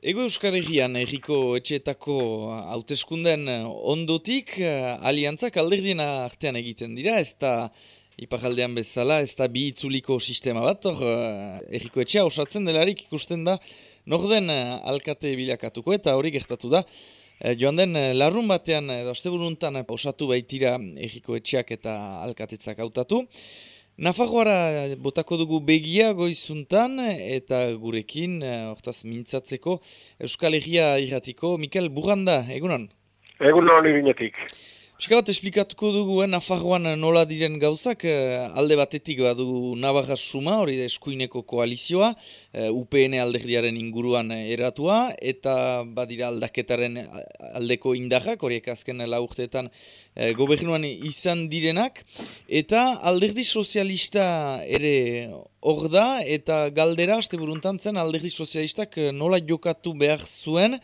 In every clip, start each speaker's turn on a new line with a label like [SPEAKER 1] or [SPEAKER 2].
[SPEAKER 1] Ego Euskal Herrian erriko etxeetako hauteskunden ondotik, aliantzak alderdien artean egiten dira, ez da ipajaldean bezala, ez da bi itzuliko sistema bat, hor erriko etxea osatzen delarik ikusten da, norden alkate bilakatuko eta hori gertatu da. Joan den, larrun batean, edo asteburuntan osatu baitira erriko etxeak eta alkatetzak hautatu. Nafarroara botako dugu begia goizuntan eta gurekin, eh, hortaz mintzatzeko, Euskal Herria irratiko, Mikel Burranda, egunon?
[SPEAKER 2] Egunon irinetik.
[SPEAKER 1] Pika bat esplikatuko dugu, eh, Nafarroan nola diren gauzak, eh, alde batetik badu Navarra Suma, hori da eskuineko koalizioa, eh, UPN alderdiaren inguruan eratua, eta badira aldaketaren aldeko indahak, horiek azken laurteetan eh, gobernuan izan direnak, eta alderdi sozialista ere hor da, eta galdera, este buruntan zen, alderdi sozialistak nola jokatu behar zuen,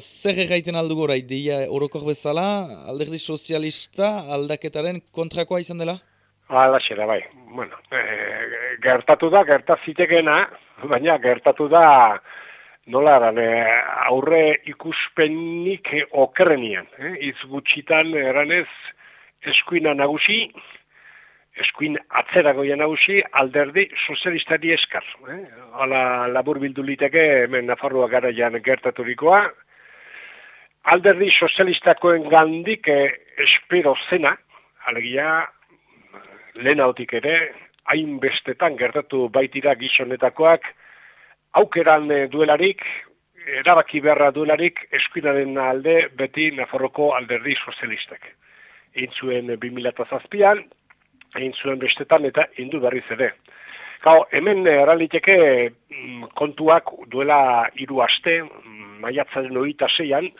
[SPEAKER 1] zer egiten aldu gora, ideia orokor bezala, alderdi sozialista aldaketaren kontrakoa izan dela?
[SPEAKER 2] Hala xera, bai. Bueno, e, gertatu da, gertazitekena, baina gertatu da nola eran, aurre ikuspenik okerrenian. Eh? Iz gutxitan eranez eskuina nagusi, eskuin atzeragoia nagusi alderdi sozialistari eskar. Eh? Hala labur bildu liteke hemen Nafarroa gara jan gertaturikoa, alderdi sozialistakoen gandik eh, espero zena, alegia lehen hautik ere, hainbestetan gertatu baitira gizonetakoak, aukeran eh, duelarik, erabaki beharra duelarik, eskuinaren alde beti Nafarroko alderdi sozialistak. Egin zuen 2008an, egin zuen bestetan eta indu berriz ere. Gau, hemen eraliteke mm, kontuak duela hiru aste, mm, maiatzaren oita zeian,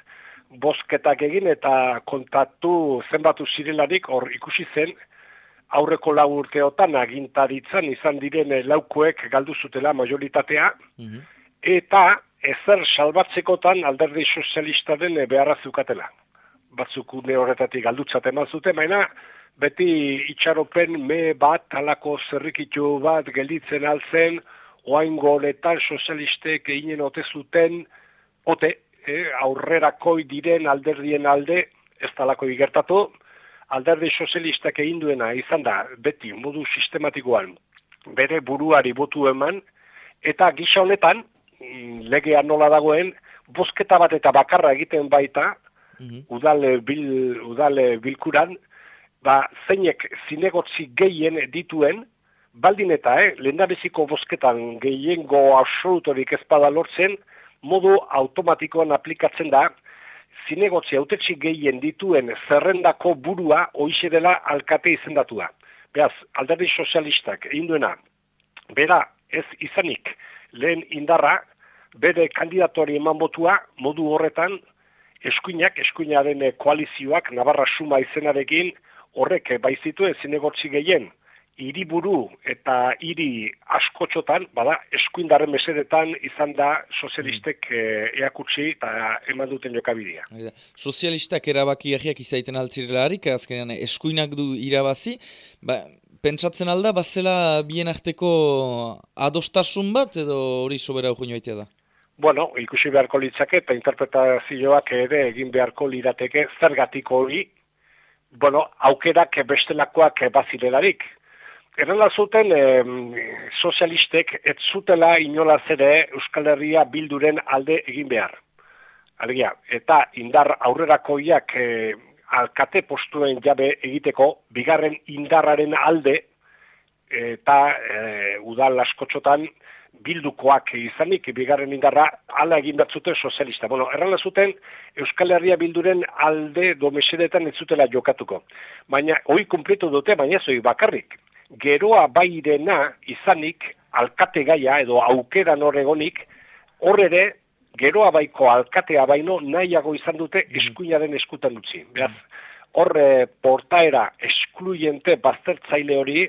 [SPEAKER 2] bosketak egin eta kontatu zenbatu zirelarik hor ikusi zen aurreko lau urteotan agintaritzan izan diren laukuek galdu zutela majoritatea mhm. eta ezer salbatzekotan alderdi sozialista den beharra zukatela. Batzuk une horretatik galdutzat eman zuten, baina beti itxaropen me bat talako zerrikitu bat gelditzen altzen, oaingo honetan sozialistek eginen ote zuten, ote, e, aurrerakoi diren alderdien alde ez talako igertatu, alderdi sozialistak egin duena izan da beti modu sistematikoan bere buruari botu eman, eta gisa honetan, mm, legea nola dagoen, bosketa bat eta bakarra egiten baita, mm udale, bil, udale bilkuran, ba, zeinek zinegotzi gehien dituen, baldin eta, eh, lehendabeziko bosketan gehiengo absolutorik ezpada lortzen, modu automatikoan aplikatzen da, zinegotzi autetxi gehien dituen zerrendako burua hoize dela alkate izendatua. Beaz, alderdi sozialistak egin duena, bera ez izanik lehen indarra, bere kandidatori eman botua modu horretan, eskuinak, eskuinaren koalizioak, Navarra Suma izenarekin, horrek baizitu ez zinegotzi gehien hiriburu eta hiri askotxotan, bada, eskuindaren mesedetan izan da sozialistek mm. Eh, eakutsi eta eman duten jokabidea.
[SPEAKER 1] Sozialistak erabaki egiak izaiten altzirelarik, azkenean eskuinak du irabazi, ba, pentsatzen alda, bazela bien arteko adostasun bat edo hori sobera hori da?
[SPEAKER 2] Bueno, ikusi beharko litzake eta interpretazioak ere egin beharko lirateke zergatiko hori, bueno, aukerak bestelakoak bazilelarik, Errela zuten sozialistek ez zutela inolaz ere Euskal Herria bilduren alde egin behar. Alegia, eta indar aurrerakoiak e, alkate postuen jabe egiteko, bigarren indarraren alde eta e, udal askotxotan bildukoak izanik, bigarren indarra ala egin bat zuten sozialista. Bueno, errala zuten Euskal Herria bilduren alde domesedetan ez zutela jokatuko. Baina, hoi kumplitu dute, baina zoi bakarrik geroa bairena izanik alkate gaia edo aukera norregonik, hor ere geroa baiko alkatea baino nahiago izan dute mm. eskuinaren eskutan dutzi. Beraz, hor portaera eskluiente baztertzaile hori,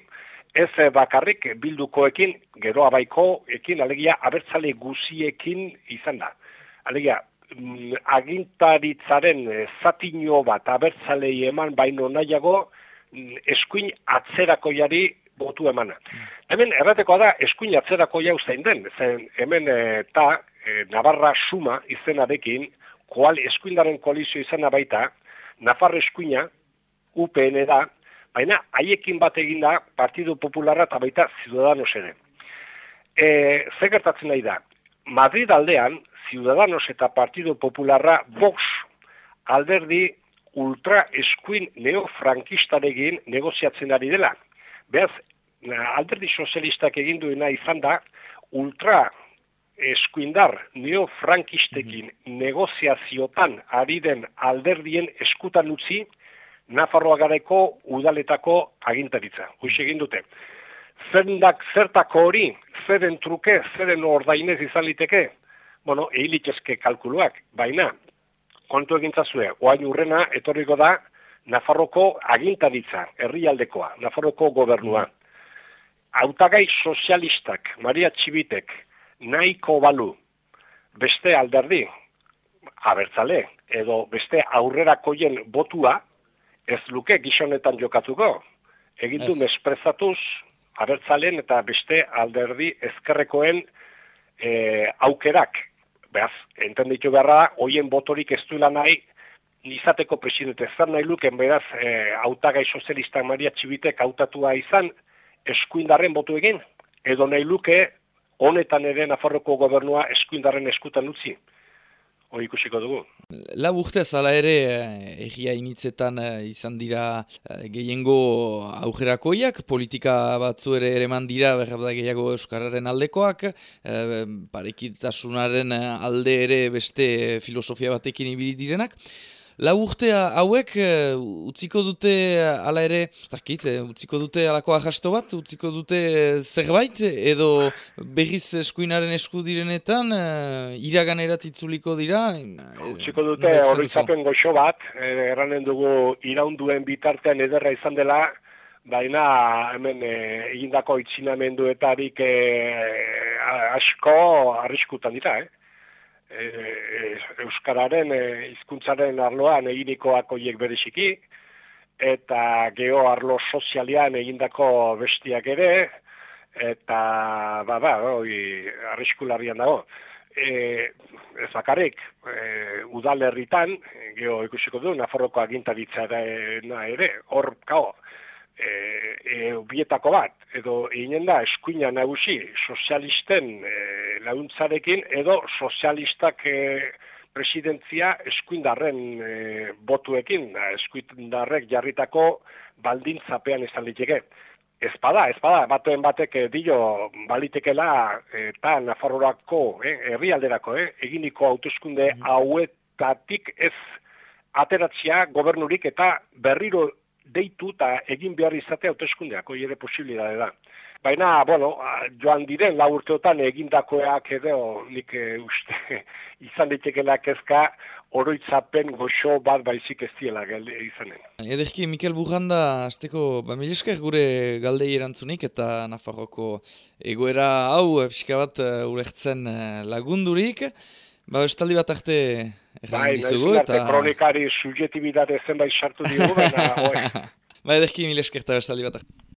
[SPEAKER 2] ez bakarrik bildukoekin, geroa baiko ekin, alegia, abertzale guziekin izan da. Alegia, mm, agintaritzaren zatino bat abertzalei eman baino nahiago, eskuin atzerakoiari botu emana. Hemen erratekoa da eskuin atzerako jau zein den, zen hemen eta e, Navarra Suma izenarekin, koal, eskuindaren koalizio izena baita, Nafar eskuina, UPN da, baina haiekin bat eginda Partidu Popularra eta baita Ciudadanos ere. E, zer gertatzen nahi da, Madrid aldean, Ciudadanos eta Partidu Popularra Vox alderdi ultra eskuin neofrankistaregin negoziatzen ari dela. Beaz, alderdi sozialistak egin duena izan da, ultra eskuindar neofrankistekin mm negoziaziotan ari den alderdien eskutan utzi, Nafarroa gareko udaletako agintaritza. Hoiz egin dute. Zendak zertako hori, zeren truke, zeren ordainez izan liteke, bueno, eilitezke kalkuluak, baina, kontu egintzazue, oain urrena, etorriko da, Nafarroko agintaritza, herrialdekoa, Nafarroko gobernua. Autagai sozialistak, Maria Txibitek, nahiko balu, beste alderdi, abertzale, edo beste aurrerakoien botua, ez luke gizonetan jokatuko. Egin du mesprezatuz, abertzalen eta beste alderdi ezkerrekoen e, aukerak. Beaz, enten ditu beharra, hoien botorik ez duela nahi, nizateko presidente. Zer nahi luken, beraz, e, autagai sozialistak Maria Txibitek autatua izan, eskuindarren botu egin, edo nahi luke, honetan ere Nafarroko gobernua eskuindarren eskutan utzi hori ikusiko dugu.
[SPEAKER 1] La urte zala ere eh, egia initzetan eh, izan dira eh, gehiengo aujerakoiak, politika batzu ere ere dira berrabda gehiago Euskararen aldekoak, parekitasunaren alde ere beste filosofia batekin ibili direnak. La urtea hauek uh, utziko dute hala ere, zakit, uh, utziko dute alako ahasto bat, utziko dute zerbait, edo berriz eskuinaren esku direnetan, uh, iragan dira?
[SPEAKER 2] Utziko dute horretzapen goxo bat, erranen dugu iraunduen bitartean ederra izan dela, baina hemen egindako itxinamenduetarik asko arriskutan dira, eh? E, Euskararen e, hizkuntzaren arloan eginikoak hoiek bereziki eta geo arlo sozialean egindako bestiak ere eta ba ba hori arriskularian dago. E, ez bakarrik e, udalerritan geo ikusiko du Nafarroko agintaritza ere hor kao e, e, bietako bat, edo eginen da eskuina nagusi sozialisten e, launtzarekin, edo sozialistak e, presidentzia eskuindarren e, botuekin, eskuindarrek jarritako baldintzapean izan liteke. Ez bada, ez bada, batuen batek dio balitekela eta Nafarroako, eh, herrialderako, eh, eginiko hauteskunde mm hauetatik ez ateratzea gobernurik eta berriro deitu eta egin behar izate hauteskundeak, hori ere posibilidade da. Baina, bueno, joan diren lau urteotan egindakoak edo nik e, uste izan ditekela kezka oroitzapen goxo bat baizik ez diela izanen.
[SPEAKER 1] Ederki, Mikel Burranda, azteko, ba, gure galdei erantzunik eta Nafarroko egoera hau, pixka bat, uh, urertzen lagundurik. Ba, estaldi bat arte
[SPEAKER 2] bai, dizugu, eta... kronikari subjetibitate zenbait sartu diogu, baina...
[SPEAKER 1] ba, edezki mil eskerta estaldi bat.